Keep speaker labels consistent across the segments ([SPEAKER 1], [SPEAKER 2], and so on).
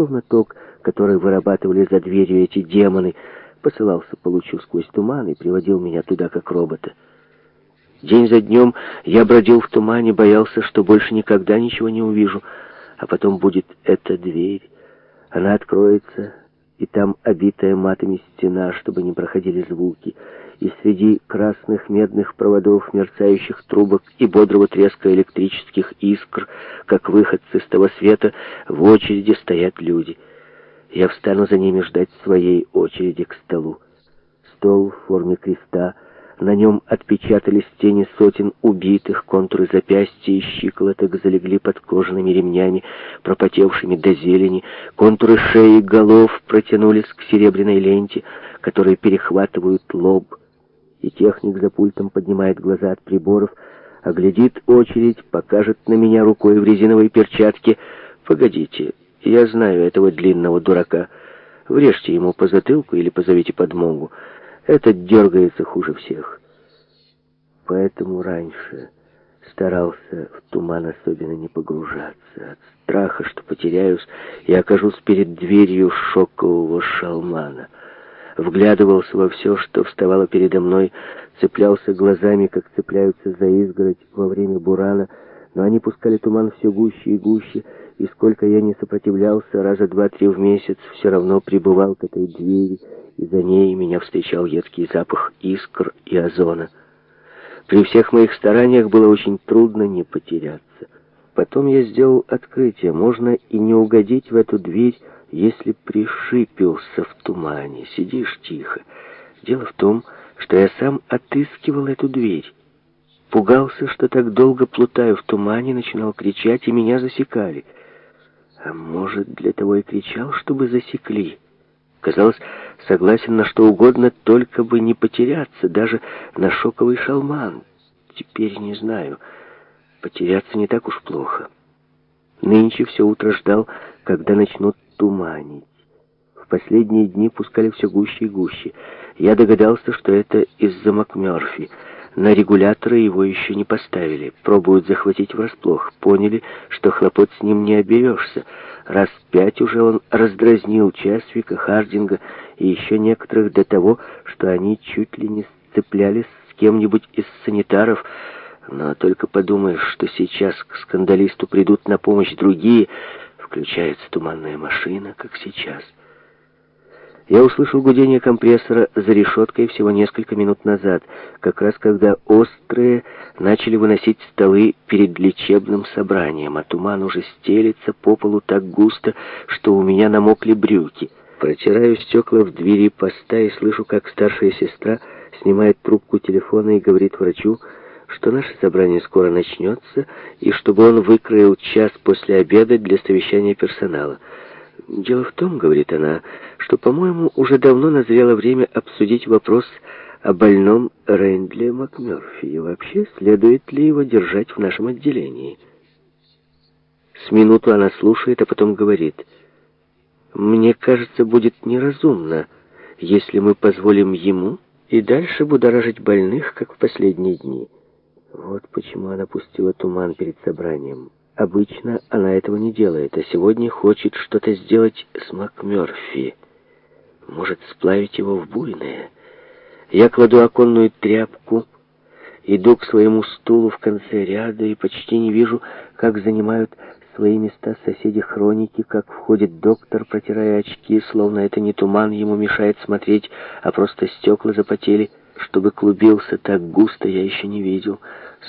[SPEAKER 1] словно ток, который вырабатывали за дверью эти демоны, посылался по лучу сквозь туман и приводил меня туда, как робота. День за днем я бродил в тумане, боялся, что больше никогда ничего не увижу. А потом будет эта дверь. Она откроется, и там обитая матами стена, чтобы не проходили звуки, и среди красных медных проводов, мерцающих трубок и бодрого треска электрических искр, как выход с того света, в очереди стоят люди. Я встану за ними ждать своей очереди к столу. Стол в форме креста — на нем отпечатались тени сотен убитых, контуры запястья и щиколоток залегли под кожаными ремнями, пропотевшими до зелени, контуры шеи и голов протянулись к серебряной ленте, которые перехватывают лоб. И техник за пультом поднимает глаза от приборов, оглядит очередь, покажет на меня рукой в резиновой перчатке. «Погодите, я знаю этого длинного дурака. Врежьте ему по затылку или позовите подмогу». Этот дергается хуже всех. Поэтому раньше старался в туман особенно не погружаться, от страха, что потеряюсь и окажусь перед дверью шокового шалмана. Вглядывался во все, что вставало передо мной, цеплялся глазами, как цепляются за изгородь во время бурана, но они пускали туман все гуще и гуще, и сколько я не сопротивлялся, раза два-три в месяц все равно прибывал к этой двери, и за ней меня встречал едкий запах искр и озона. При всех моих стараниях было очень трудно не потеряться. Потом я сделал открытие, можно и не угодить в эту дверь, если пришипился в тумане, сидишь тихо. Дело в том, что я сам отыскивал эту дверь. Пугался, что так долго плутаю в тумане, начинал кричать, и меня засекали. А может, для того и кричал, чтобы засекли. Казалось, согласен на что угодно, только бы не потеряться, даже на шоковый шалман. Теперь не знаю, потеряться не так уж плохо. Нынче все утро ждал, когда начнут туманить. В последние дни пускали все гуще и гуще. Я догадался, что это из-за МакМёрфи — на регуляторы его еще не поставили. Пробуют захватить врасплох. Поняли, что хлопот с ним не оберешься. Раз пять уже он раздразнил Часвика, Хардинга и еще некоторых до того, что они чуть ли не сцеплялись с кем-нибудь из санитаров. Но только подумаешь, что сейчас к скандалисту придут на помощь другие, включается туманная машина, как сейчас — я услышал гудение компрессора за решеткой всего несколько минут назад, как раз когда острые начали выносить столы перед лечебным собранием, а туман уже стелится по полу так густо, что у меня намокли брюки. Протираю стекла в двери поста и слышу, как старшая сестра снимает трубку телефона и говорит врачу, что наше собрание скоро начнется, и чтобы он выкроил час после обеда для совещания персонала — «Дело в том, — говорит она, — что, по-моему, уже давно назрело время обсудить вопрос о больном Рэндле МакМёрфи и вообще, следует ли его держать в нашем отделении». С минуту она слушает, а потом говорит, «Мне кажется, будет неразумно, если мы позволим ему и дальше будоражить больных, как в последние дни». Вот почему она пустила туман перед собранием. Обычно она этого не делает, а сегодня хочет что-то сделать с МакМёрфи. Может, сплавить его в буйное. Я кладу оконную тряпку, иду к своему стулу в конце ряда и почти не вижу, как занимают свои места соседи хроники, как входит доктор, протирая очки, словно это не туман ему мешает смотреть, а просто стекла запотели. Чтобы клубился так густо, я еще не видел.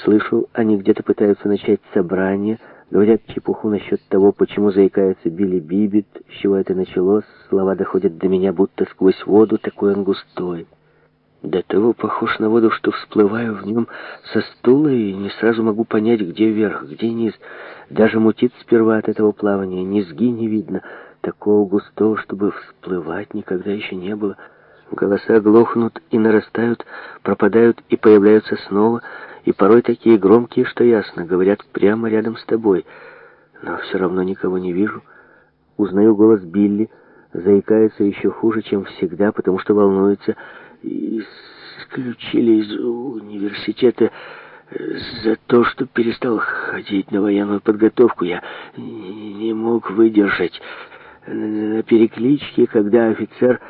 [SPEAKER 1] Слышу, они где-то пытаются начать собрание, Говорят чепуху насчет того, почему заикается Билли Бибит, с чего это началось. Слова доходят до меня будто сквозь воду, такой он густой. До того похож на воду, что всплываю в нем со стула и не сразу могу понять, где верх, где низ. Даже мутит сперва от этого плавания, низги не видно. Такого густого, чтобы всплывать, никогда еще не было. Голоса глохнут и нарастают, пропадают и появляются снова — и порой такие громкие, что ясно, говорят прямо рядом с тобой. Но все равно никого не вижу. Узнаю голос Билли, заикается еще хуже, чем всегда, потому что волнуется. Исключили из университета э, за то, что перестал ходить на военную подготовку. Я не мог выдержать на перекличке, когда офицер...